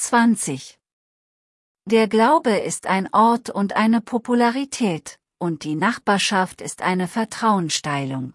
20. Der Glaube ist ein Ort und eine Popularität, und die Nachbarschaft ist eine Vertrauenssteilung.